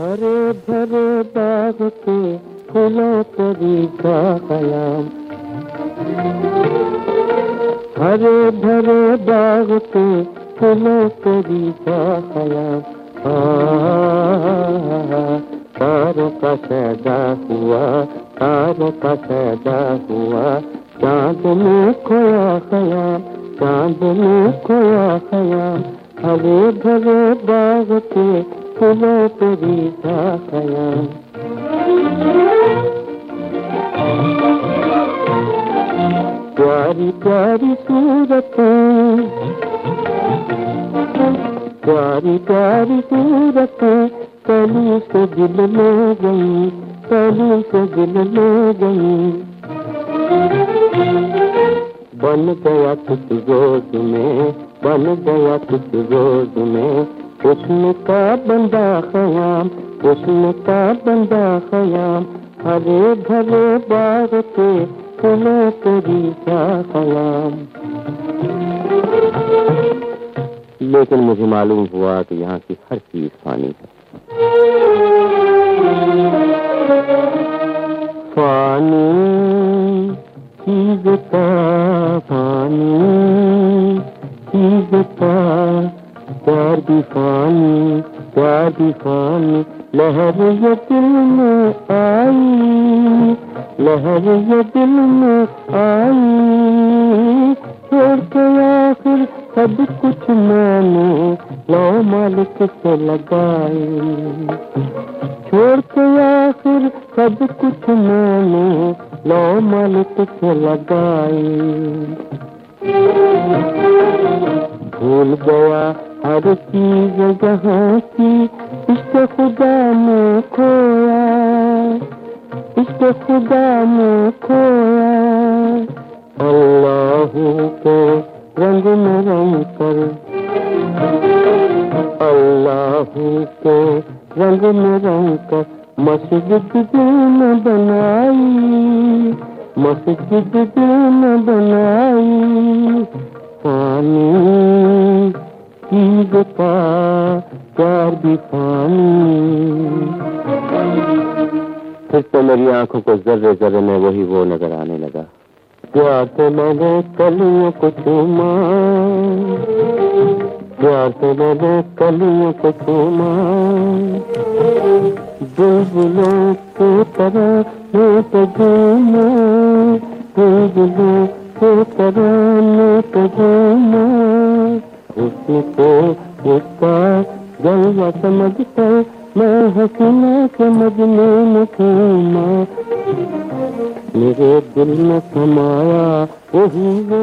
हरे भरे बाग के फूलों तेरी का कलाम। हरे भरे बाग के फूलों तेरी का कलाम। तारों का पैदा हुआ, तारों का पैदा हुआ। चाँद में खोया खयाम चाँद में खोया खयाम हरे भरे बाग के फूलों तेरी का खयाम प्यारी प्यारी सूरतें प्यारी प्यारी सूरतें कली से दिल ले गई कली से दिल ले गई बन गया कुछ रोज में बन गया कुछ रोज में हुस्न का बंदा खयाम हुस्न का बंदा खयाम हरे भरे बाग के फूलों तेरी का खयाम लेकिन मुझे मालूम हुआ कि यहाँ की हर चीज़ फानी है। फानी चीज़ का फानी चीज़ का प्यार भी फानी प्यार भी फानी लहर ये दिल में आई, लहर ये दिल में आई। छोड़ के आखिर सब कुछ मैंने लो मालिक से लगाई छोड़ के आखिर सब कुछ मैंने लो मालिक से लगाई भूल गया हर चीज़ जहाँ की इश्क खुदा में खोया इश्क खुदा में खोया अल्लाह को रंग में रंग कर। अल्लाह को रंग में रंग कर। मस्जिद में बनाई, मस्जिद में बनाई। प्यार भी पानी फिर तो मेरी आँखों को जर्रे जर्रे में वही वो नज़र आने लगा। प्यार से मैंने कलियों को चूमा प्यार से मैंने कलियों को चूमा बुलबुलों की तरह मैं तो झूमा बुलबुलों की तरह मैं तो झूमा उसको उसका जलवा समझ कर मैं हसीना के मजनू में घूमा मेरे दिल वही वो